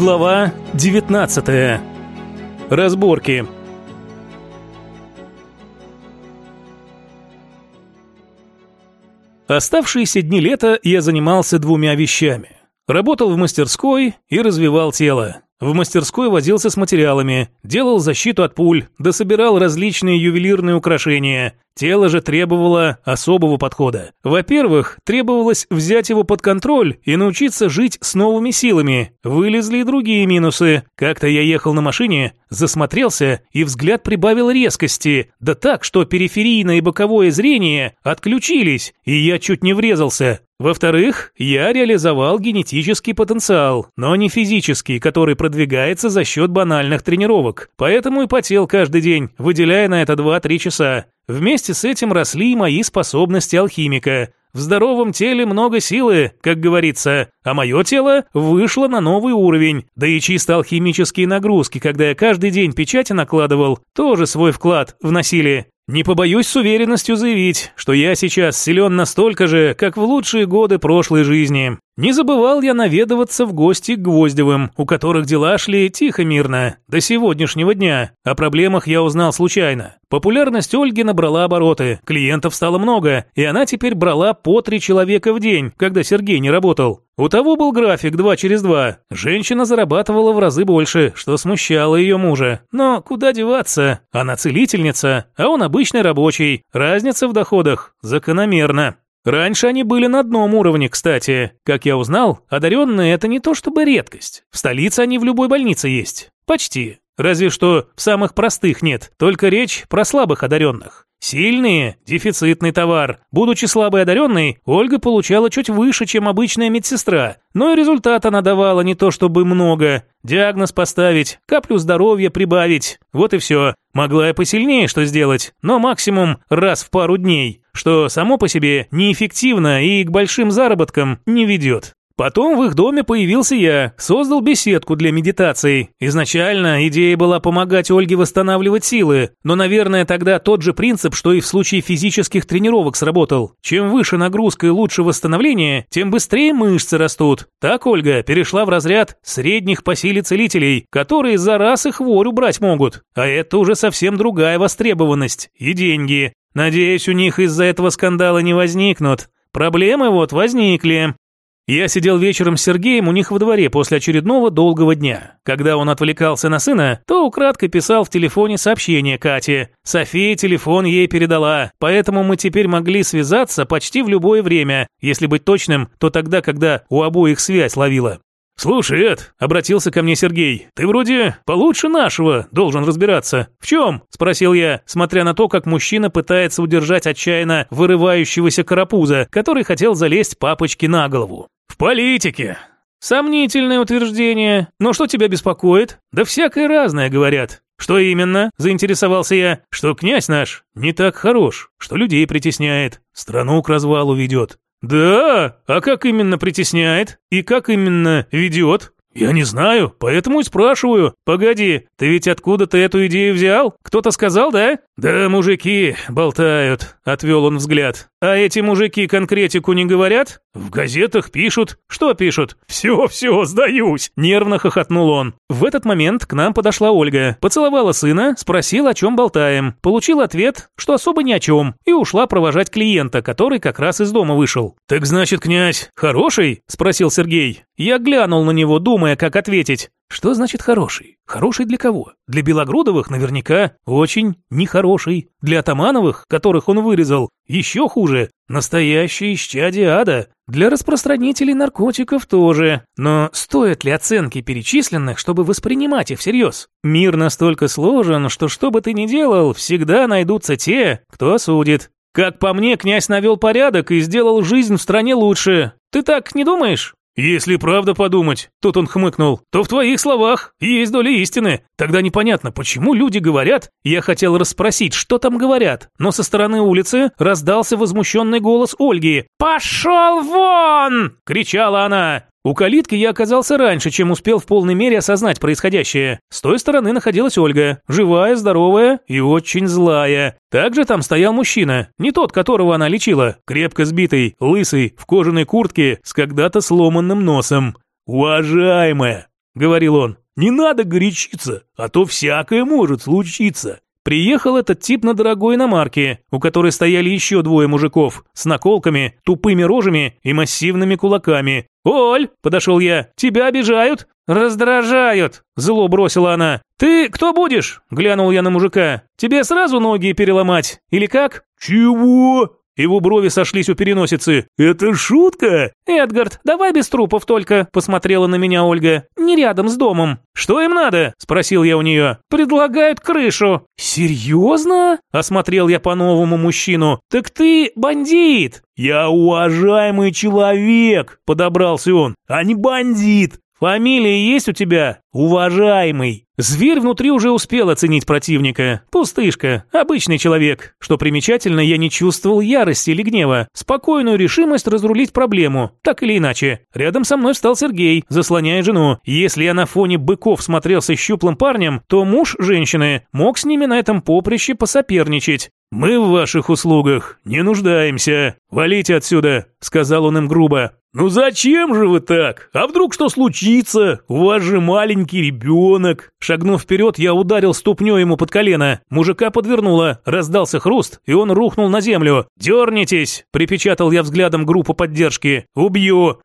Глава 19. Разборки. Оставшиеся дни лета я занимался двумя вещами. Работал в мастерской и развивал тело. В мастерской возился с материалами, делал защиту от пуль, дособирал различные ювелирные украшения. Тело же требовало особого подхода. Во-первых, требовалось взять его под контроль и научиться жить с новыми силами. Вылезли и другие минусы. Как-то я ехал на машине, засмотрелся и взгляд прибавил резкости. Да так, что периферийное и боковое зрение отключились, и я чуть не врезался. Во-вторых, я реализовал генетический потенциал, но не физический, который продвигается за счет банальных тренировок. Поэтому и потел каждый день, выделяя на это 2-3 часа. Вместе с этим росли мои способности алхимика. В здоровом теле много силы, как говорится, а мое тело вышло на новый уровень. Да и чисто алхимические нагрузки, когда я каждый день печати накладывал, тоже свой вклад вносили. Не побоюсь с уверенностью заявить, что я сейчас силен настолько же, как в лучшие годы прошлой жизни. Не забывал я наведываться в гости к Гвоздевым, у которых дела шли тихо-мирно, до сегодняшнего дня. О проблемах я узнал случайно. Популярность Ольги набрала обороты, клиентов стало много, и она теперь брала по три человека в день, когда Сергей не работал. У того был график два через два. Женщина зарабатывала в разы больше, что смущало ее мужа. Но куда деваться? Она целительница, а он обычный рабочий. Разница в доходах закономерна. Раньше они были на одном уровне, кстати. Как я узнал, одаренные – это не то чтобы редкость. В столице они в любой больнице есть. Почти. Разве что в самых простых нет, только речь про слабых одаренных. Сильные – дефицитный товар. Будучи слабой одаренной, Ольга получала чуть выше, чем обычная медсестра. Но и результат она давала не то чтобы много. Диагноз поставить, каплю здоровья прибавить. Вот и все. Могла я посильнее что сделать, но максимум раз в пару дней, что само по себе неэффективно и к большим заработкам не ведет. Потом в их доме появился я, создал беседку для медитаций. Изначально идея была помогать Ольге восстанавливать силы, но, наверное, тогда тот же принцип, что и в случае физических тренировок сработал. Чем выше нагрузка и лучше восстановление, тем быстрее мышцы растут. Так Ольга перешла в разряд средних по силе целителей, которые за раз и хворю брать могут. А это уже совсем другая востребованность и деньги. Надеюсь, у них из-за этого скандала не возникнут. Проблемы вот возникли. Я сидел вечером с Сергеем у них во дворе после очередного долгого дня. Когда он отвлекался на сына, то украдкой писал в телефоне сообщение Кате. София телефон ей передала, поэтому мы теперь могли связаться почти в любое время. Если быть точным, то тогда, когда у обоих связь ловила. «Слушай, Эд», — обратился ко мне Сергей, — «ты вроде получше нашего должен разбираться». «В чем?» — спросил я, смотря на то, как мужчина пытается удержать отчаянно вырывающегося карапуза, который хотел залезть папочке на голову. «В политике». «Сомнительное утверждение. Но что тебя беспокоит?» «Да всякое разное, говорят». «Что именно?» – заинтересовался я. «Что князь наш не так хорош, что людей притесняет, страну к развалу ведет. «Да? А как именно притесняет? И как именно ведет?» «Я не знаю, поэтому и спрашиваю. Погоди, ты ведь откуда-то эту идею взял? Кто-то сказал, да?» «Да мужики болтают», — отвел он взгляд. «А эти мужики конкретику не говорят?» «В газетах пишут». «Что пишут?» «Все, все, сдаюсь», — нервно хохотнул он. В этот момент к нам подошла Ольга, поцеловала сына, спросила, о чем болтаем. Получил ответ, что особо ни о чем, и ушла провожать клиента, который как раз из дома вышел. «Так значит, князь, хороший?» – спросил Сергей. Я глянул на него, думая, как ответить. Что значит хороший? Хороший для кого? Для Белогрудовых наверняка очень нехороший. Для Атамановых, которых он вырезал, еще хуже. Настоящий исчадие ада. Для распространителей наркотиков тоже. Но стоят ли оценки перечисленных, чтобы воспринимать их всерьез? Мир настолько сложен, что что бы ты ни делал, всегда найдутся те, кто осудит. Как по мне, князь навел порядок и сделал жизнь в стране лучше. Ты так не думаешь? «Если правда подумать», — тут он хмыкнул, — «то в твоих словах есть доля истины. Тогда непонятно, почему люди говорят...» Я хотел расспросить, что там говорят, но со стороны улицы раздался возмущенный голос Ольги. «Пошел вон!» — кричала она. У калитки я оказался раньше, чем успел в полной мере осознать происходящее. С той стороны находилась Ольга, живая, здоровая и очень злая. Также там стоял мужчина, не тот, которого она лечила, крепко сбитый, лысый, в кожаной куртке, с когда-то сломанным носом. «Уважаемая, говорил он. «Не надо горячиться, а то всякое может случиться». Приехал этот тип на дорогой иномарке, у которой стояли еще двое мужиков с наколками, тупыми рожами и массивными кулаками. «Оль!» – подошел я. «Тебя обижают?» «Раздражают!» – зло бросила она. «Ты кто будешь?» – глянул я на мужика. «Тебе сразу ноги переломать? Или как?» «Чего?» Его брови сошлись у переносицы. «Это шутка?» «Эдгард, давай без трупов только», – посмотрела на меня Ольга. «Не рядом с домом». «Что им надо?» – спросил я у нее. «Предлагают крышу». «Серьезно?» – осмотрел я по-новому мужчину. «Так ты бандит!» «Я уважаемый человек!» – подобрался он. «А не бандит!» «Фамилия есть у тебя? Уважаемый!» Зверь внутри уже успел оценить противника. Пустышка, обычный человек. Что примечательно, я не чувствовал ярости или гнева. Спокойную решимость разрулить проблему, так или иначе. Рядом со мной встал Сергей, заслоняя жену. Если я на фоне быков смотрелся щуплым парнем, то муж женщины мог с ними на этом поприще посоперничать. «Мы в ваших услугах не нуждаемся. Валите отсюда», — сказал он им грубо. «Ну зачем же вы так? А вдруг что случится? У вас же маленький ребенок!» Шагнув вперед, я ударил ступней ему под колено. Мужика подвернуло, раздался хруст, и он рухнул на землю. «Дернитесь!» – припечатал я взглядом группу поддержки. «Убью!»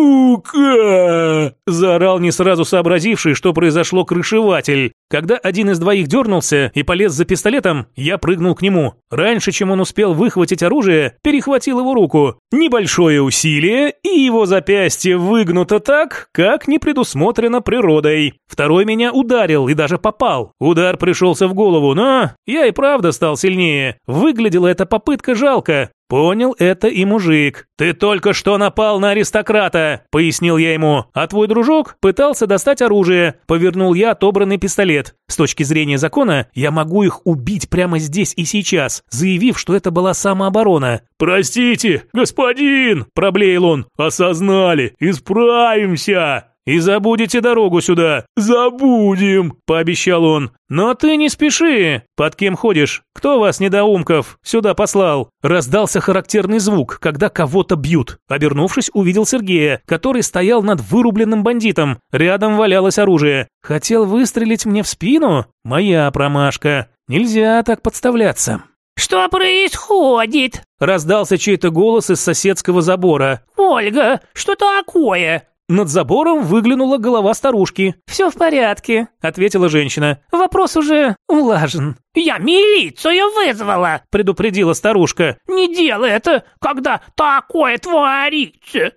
«Сука!» – заорал не сразу сообразивший, что произошло крышеватель. Когда один из двоих дернулся и полез за пистолетом, я прыгнул к нему. Раньше, чем он успел выхватить оружие, перехватил его руку. Небольшое усилие, и его запястье выгнуто так, как не предусмотрено природой. Второй меня ударил и даже попал. Удар пришелся в голову, но я и правда стал сильнее. Выглядела эта попытка жалко. Понял это и мужик. «Ты только что напал на аристократа», — пояснил я ему. «А твой дружок пытался достать оружие». Повернул я отобранный пистолет. С точки зрения закона, я могу их убить прямо здесь и сейчас, заявив, что это была самооборона. «Простите, господин!» – проблеял он. «Осознали! Исправимся!» «И забудете дорогу сюда!» «Забудем!» – пообещал он. «Но ты не спеши! Под кем ходишь? Кто вас, недоумков, сюда послал?» Раздался характерный звук, когда кого-то бьют. Обернувшись, увидел Сергея, который стоял над вырубленным бандитом. Рядом валялось оружие. Хотел выстрелить мне в спину? Моя промашка. Нельзя так подставляться. «Что происходит?» Раздался чей-то голос из соседского забора. «Ольга, что такое?» Над забором выглянула голова старушки. «Все в порядке», — ответила женщина. «Вопрос уже улажен». «Я милицию вызвала», — предупредила старушка. «Не делай это, когда такое творится».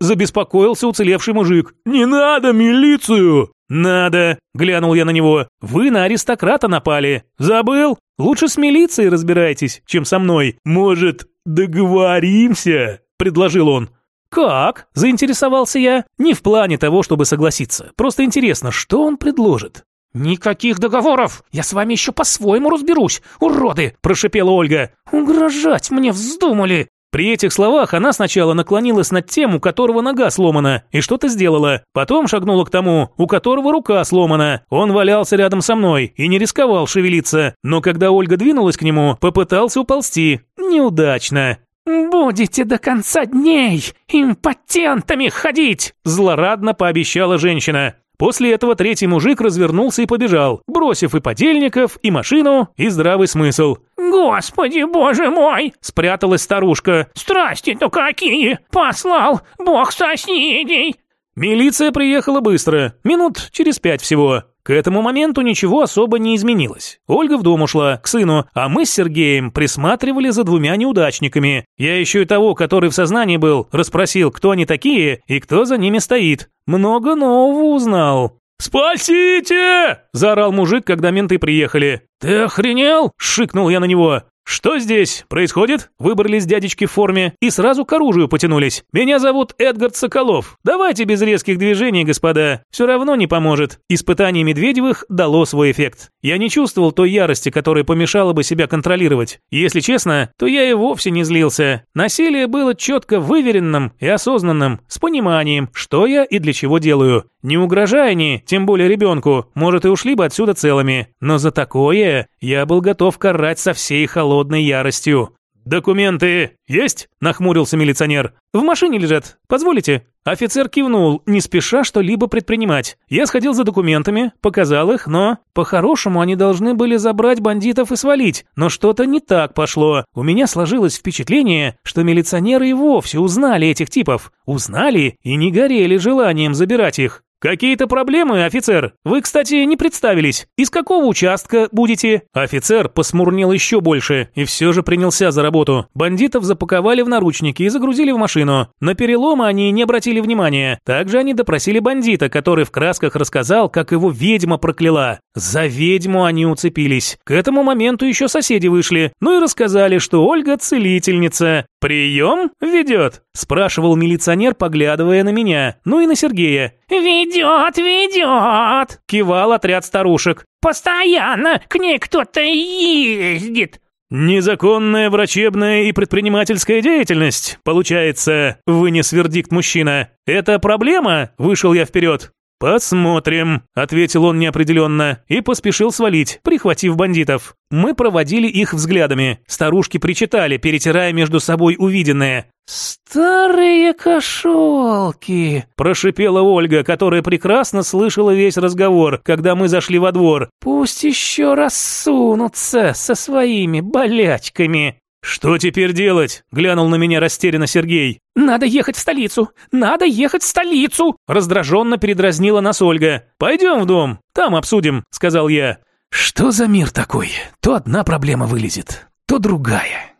забеспокоился уцелевший мужик. «Не надо милицию!» «Надо!» – глянул я на него. «Вы на аристократа напали. Забыл? Лучше с милицией разбирайтесь, чем со мной. Может, договоримся?» – предложил он. «Как?» – заинтересовался я. Не в плане того, чтобы согласиться. Просто интересно, что он предложит. «Никаких договоров! Я с вами еще по-своему разберусь, уроды!» – прошипела Ольга. «Угрожать мне вздумали!» При этих словах она сначала наклонилась над тем, у которого нога сломана, и что-то сделала. Потом шагнула к тому, у которого рука сломана. Он валялся рядом со мной и не рисковал шевелиться. Но когда Ольга двинулась к нему, попытался уползти. Неудачно. «Будете до конца дней импотентами ходить!» Злорадно пообещала женщина. После этого третий мужик развернулся и побежал, бросив и подельников, и машину, и здравый смысл. «Господи, боже мой!» – спряталась старушка. «Страсти-то какие! Послал бог соседей!» Милиция приехала быстро, минут через пять всего. К этому моменту ничего особо не изменилось. Ольга в дом ушла, к сыну, а мы с Сергеем присматривали за двумя неудачниками. Я еще и того, который в сознании был, расспросил, кто они такие и кто за ними стоит. Много нового узнал. «Спасите!» – заорал мужик, когда менты приехали. «Ты охренел?» – шикнул я на него. «Что здесь происходит?» Выбрались дядечки в форме и сразу к оружию потянулись. «Меня зовут Эдгард Соколов. Давайте без резких движений, господа. Все равно не поможет». Испытание Медведевых дало свой эффект. Я не чувствовал той ярости, которая помешала бы себя контролировать. Если честно, то я и вовсе не злился. Насилие было четко выверенным и осознанным, с пониманием, что я и для чего делаю. Не угрожая ни, тем более ребенку, может и ушли бы отсюда целыми. Но за такое я был готов карать со всей холодной яростью. «Документы есть?» – нахмурился милиционер. «В машине лежат. Позволите?» Офицер кивнул, не спеша что-либо предпринимать. Я сходил за документами, показал их, но... По-хорошему, они должны были забрать бандитов и свалить, но что-то не так пошло. У меня сложилось впечатление, что милиционеры и вовсе узнали этих типов. Узнали и не горели желанием забирать их. «Какие-то проблемы, офицер? Вы, кстати, не представились. Из какого участка будете?» Офицер посмурнел еще больше и все же принялся за работу. Бандитов запаковали в наручники и загрузили в машину. На переломы они не обратили внимания. Также они допросили бандита, который в красках рассказал, как его ведьма прокляла. За ведьму они уцепились. К этому моменту еще соседи вышли. Ну и рассказали, что Ольга целительница. «Прием ведет?» – спрашивал милиционер, поглядывая на меня. Ну и на Сергея. «Ведет, ведет!» – кивал отряд старушек. «Постоянно к ней кто-то ездит!» «Незаконная врачебная и предпринимательская деятельность, получается», – вынес вердикт мужчина. «Это проблема?» – вышел я вперед. «Посмотрим», – ответил он неопределенно и поспешил свалить, прихватив бандитов. Мы проводили их взглядами. Старушки причитали, перетирая между собой увиденное. «Старые кошелки!» – прошипела Ольга, которая прекрасно слышала весь разговор, когда мы зашли во двор. «Пусть еще раз сунутся со своими болячками!» «Что теперь делать?» – глянул на меня растерянно Сергей. «Надо ехать в столицу! Надо ехать в столицу!» Раздраженно передразнила нас Ольга. «Пойдем в дом, там обсудим», – сказал я. «Что за мир такой? То одна проблема вылезет, то другая».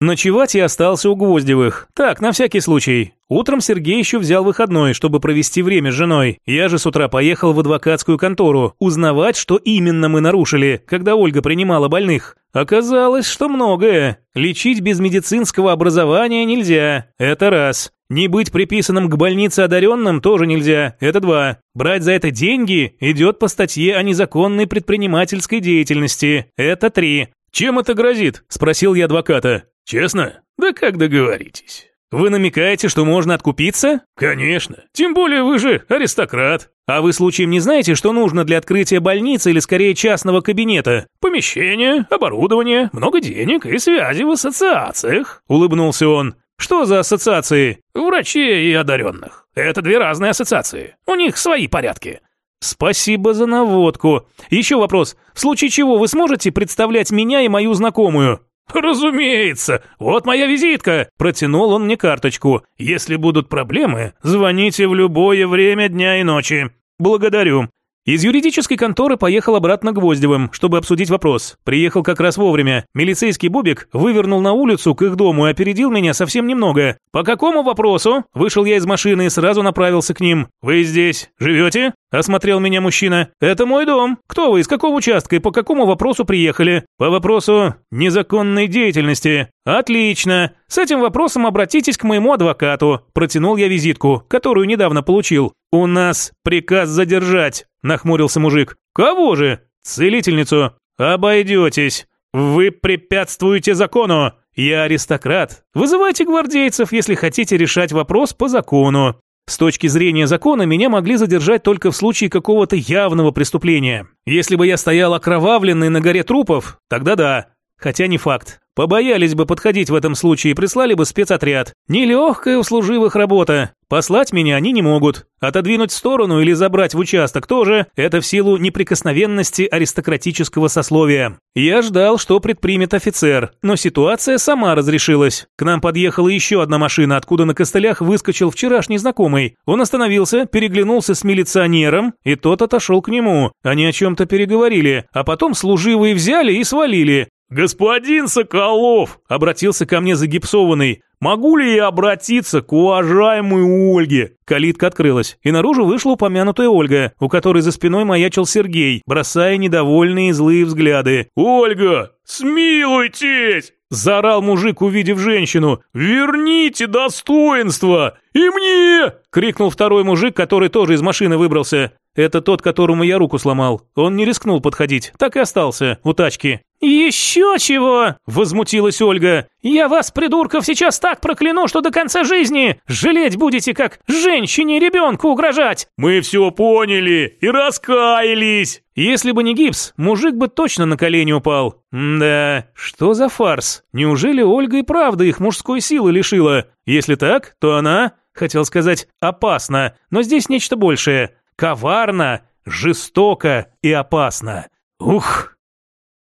Ночевать я остался у Гвоздевых. Так, на всякий случай. Утром Сергей еще взял выходной, чтобы провести время с женой. Я же с утра поехал в адвокатскую контору, узнавать, что именно мы нарушили, когда Ольга принимала больных. Оказалось, что многое. Лечить без медицинского образования нельзя. Это раз. Не быть приписанным к больнице одаренным тоже нельзя. Это два. Брать за это деньги идет по статье о незаконной предпринимательской деятельности. Это три. «Чем это грозит?» – спросил я адвоката. Честно? Да как договоритесь? Вы намекаете, что можно откупиться? Конечно. Тем более вы же аристократ. А вы случаем не знаете, что нужно для открытия больницы или скорее частного кабинета? Помещение, оборудование, много денег и связи в ассоциациях. Улыбнулся он. Что за ассоциации? Врачей и одаренных. Это две разные ассоциации. У них свои порядки. Спасибо за наводку. Еще вопрос. В случае чего вы сможете представлять меня и мою знакомую? «Разумеется! Вот моя визитка!» Протянул он мне карточку. «Если будут проблемы, звоните в любое время дня и ночи». «Благодарю. Из юридической конторы поехал обратно к Гвоздевым, чтобы обсудить вопрос. Приехал как раз вовремя. Милицейский Бубик вывернул на улицу к их дому и опередил меня совсем немного. «По какому вопросу?» Вышел я из машины и сразу направился к ним. «Вы здесь живете?» Осмотрел меня мужчина. «Это мой дом. Кто вы, из какого участка и по какому вопросу приехали?» «По вопросу незаконной деятельности». «Отлично. С этим вопросом обратитесь к моему адвокату». Протянул я визитку, которую недавно получил. «У нас приказ задержать», – нахмурился мужик. «Кого же?» «Целительницу». «Обойдетесь. Вы препятствуете закону. Я аристократ. Вызывайте гвардейцев, если хотите решать вопрос по закону». С точки зрения закона меня могли задержать только в случае какого-то явного преступления. Если бы я стоял окровавленный на горе трупов, тогда да. Хотя не факт. Побоялись бы подходить в этом случае и прислали бы спецотряд. Нелегкая у служивых работа. Послать меня они не могут. Отодвинуть в сторону или забрать в участок тоже – это в силу неприкосновенности аристократического сословия. Я ждал, что предпримет офицер, но ситуация сама разрешилась. К нам подъехала еще одна машина, откуда на костылях выскочил вчерашний знакомый. Он остановился, переглянулся с милиционером, и тот отошел к нему. Они о чем-то переговорили, а потом служивые взяли и свалили. «Господин Соколов!» – обратился ко мне загипсованный. «Могу ли я обратиться к уважаемой Ольге?» Калитка открылась, и наружу вышла упомянутая Ольга, у которой за спиной маячил Сергей, бросая недовольные злые взгляды. «Ольга, смилуйтесь!» – заорал мужик, увидев женщину. «Верните достоинство! И мне!» – крикнул второй мужик, который тоже из машины выбрался. Это тот, которому я руку сломал. Он не рискнул подходить, так и остался у тачки. «Еще чего?» – возмутилась Ольга. «Я вас, придурков, сейчас так прокляну, что до конца жизни жалеть будете, как женщине и ребенку угрожать!» «Мы все поняли и раскаялись!» Если бы не гипс, мужик бы точно на колени упал. да, что за фарс? Неужели Ольга и правда их мужской силы лишила? Если так, то она, хотел сказать, опасна, но здесь нечто большее. Коварно, жестоко и опасно. Ух!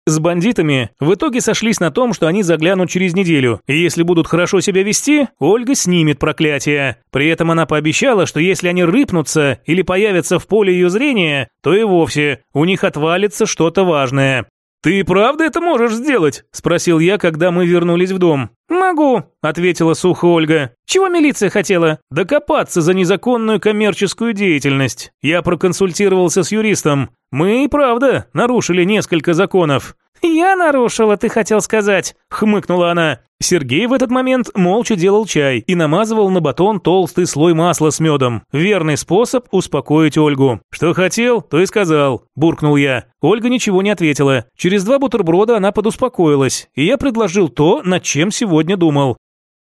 С бандитами в итоге сошлись на том, что они заглянут через неделю, и если будут хорошо себя вести, Ольга снимет проклятие. При этом она пообещала, что если они рыпнутся или появятся в поле ее зрения, то и вовсе у них отвалится что-то важное. «Ты правда это можешь сделать?» – спросил я, когда мы вернулись в дом. «Могу», – ответила сухо Ольга. «Чего милиция хотела?» «Докопаться за незаконную коммерческую деятельность. Я проконсультировался с юристом. Мы и правда нарушили несколько законов. «Я нарушила, ты хотел сказать», — хмыкнула она. Сергей в этот момент молча делал чай и намазывал на батон толстый слой масла с медом. Верный способ успокоить Ольгу. «Что хотел, то и сказал», – буркнул я. Ольга ничего не ответила. Через два бутерброда она подуспокоилась, и я предложил то, над чем сегодня думал.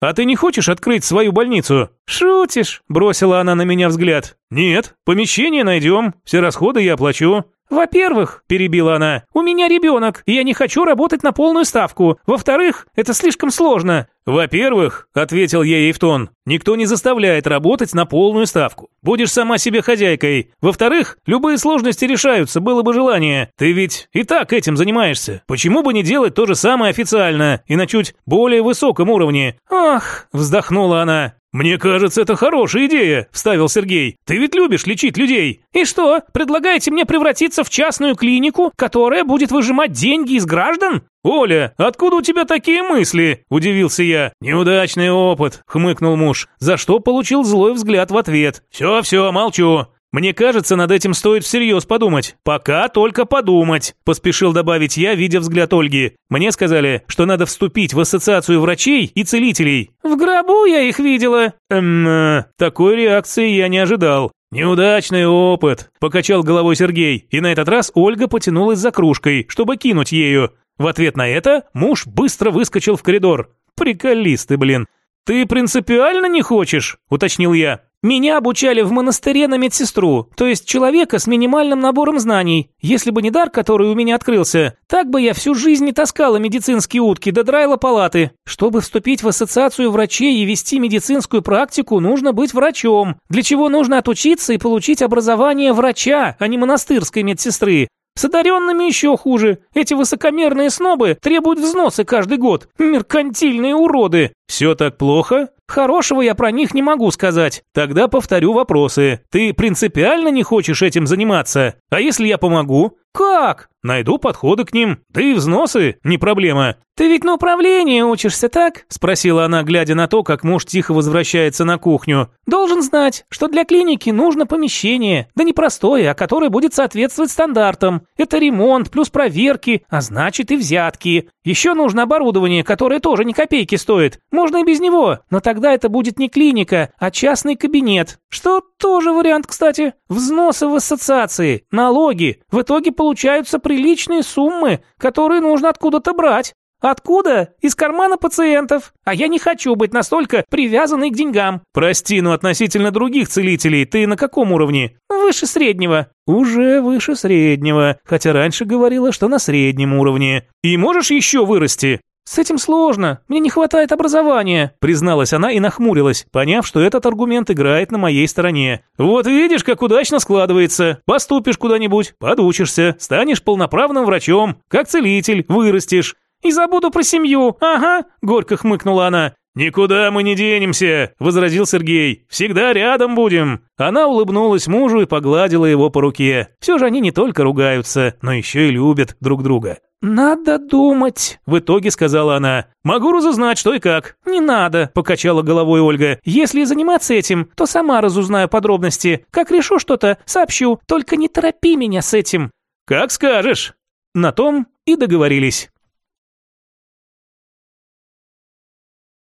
«А ты не хочешь открыть свою больницу?» «Шутишь?» – бросила она на меня взгляд. «Нет, помещение найдем, все расходы я оплачу». «Во-первых», – перебила она, – «у меня ребенок, и я не хочу работать на полную ставку. Во-вторых, это слишком сложно». «Во-первых», – ответил я ей в тон, – «никто не заставляет работать на полную ставку. Будешь сама себе хозяйкой. Во-вторых, любые сложности решаются, было бы желание. Ты ведь и так этим занимаешься. Почему бы не делать то же самое официально и на чуть более высоком уровне?» «Ах», – вздохнула она, «Мне кажется, это хорошая идея», – вставил Сергей. «Ты ведь любишь лечить людей». «И что, предлагаете мне превратиться в частную клинику, которая будет выжимать деньги из граждан?» «Оля, откуда у тебя такие мысли?» – удивился я. «Неудачный опыт», – хмыкнул муж, за что получил злой взгляд в ответ. «Все-все, молчу. Мне кажется, над этим стоит всерьез подумать. Пока только подумать, поспешил добавить я, видя взгляд Ольги. Мне сказали, что надо вступить в ассоциацию врачей и целителей. В гробу я их видела. Эм, э, такой реакции я не ожидал. «Неудачный опыт», – покачал головой Сергей, и на этот раз Ольга потянулась за кружкой, чтобы кинуть ею. В ответ на это муж быстро выскочил в коридор. «Приколисты, блин». «Ты принципиально не хочешь?» – уточнил я. Меня обучали в монастыре на медсестру, то есть человека с минимальным набором знаний. Если бы не дар, который у меня открылся, так бы я всю жизнь не таскала медицинские утки до драйла палаты. Чтобы вступить в ассоциацию врачей и вести медицинскую практику, нужно быть врачом, для чего нужно отучиться и получить образование врача, а не монастырской медсестры. С одаренными еще хуже. Эти высокомерные снобы требуют взносы каждый год. Меркантильные уроды. Все так плохо? Хорошего я про них не могу сказать. Тогда повторю вопросы. Ты принципиально не хочешь этим заниматься? А если я помогу? Как? Найду подходы к ним. Да и взносы не проблема. Ты ведь на управление учишься, так? Спросила она, глядя на то, как муж тихо возвращается на кухню. Должен знать, что для клиники нужно помещение. Да не простое, а которое будет соответствовать стандартам. Это ремонт плюс проверки, а значит и взятки. Еще нужно оборудование, которое тоже ни копейки стоит. Можно и без него, но тогда это будет не клиника, а частный кабинет. Что тоже вариант, кстати. Взносы в ассоциации, налоги. В итоге получаются приличные суммы, которые нужно откуда-то брать. Откуда? Из кармана пациентов. А я не хочу быть настолько привязанной к деньгам. Прости, но относительно других целителей ты на каком уровне? Выше среднего. Уже выше среднего, хотя раньше говорила, что на среднем уровне. И можешь еще вырасти? «С этим сложно. Мне не хватает образования», призналась она и нахмурилась, поняв, что этот аргумент играет на моей стороне. «Вот видишь, как удачно складывается. Поступишь куда-нибудь, подучишься, станешь полноправным врачом, как целитель, вырастешь. И забуду про семью, ага», горько хмыкнула она. «Никуда мы не денемся», – возразил Сергей. «Всегда рядом будем». Она улыбнулась мужу и погладила его по руке. Все же они не только ругаются, но еще и любят друг друга. «Надо думать», – в итоге сказала она. «Могу разузнать, что и как». «Не надо», – покачала головой Ольга. «Если заниматься этим, то сама разузнаю подробности. Как решу что-то, сообщу. Только не торопи меня с этим». «Как скажешь». На том и договорились.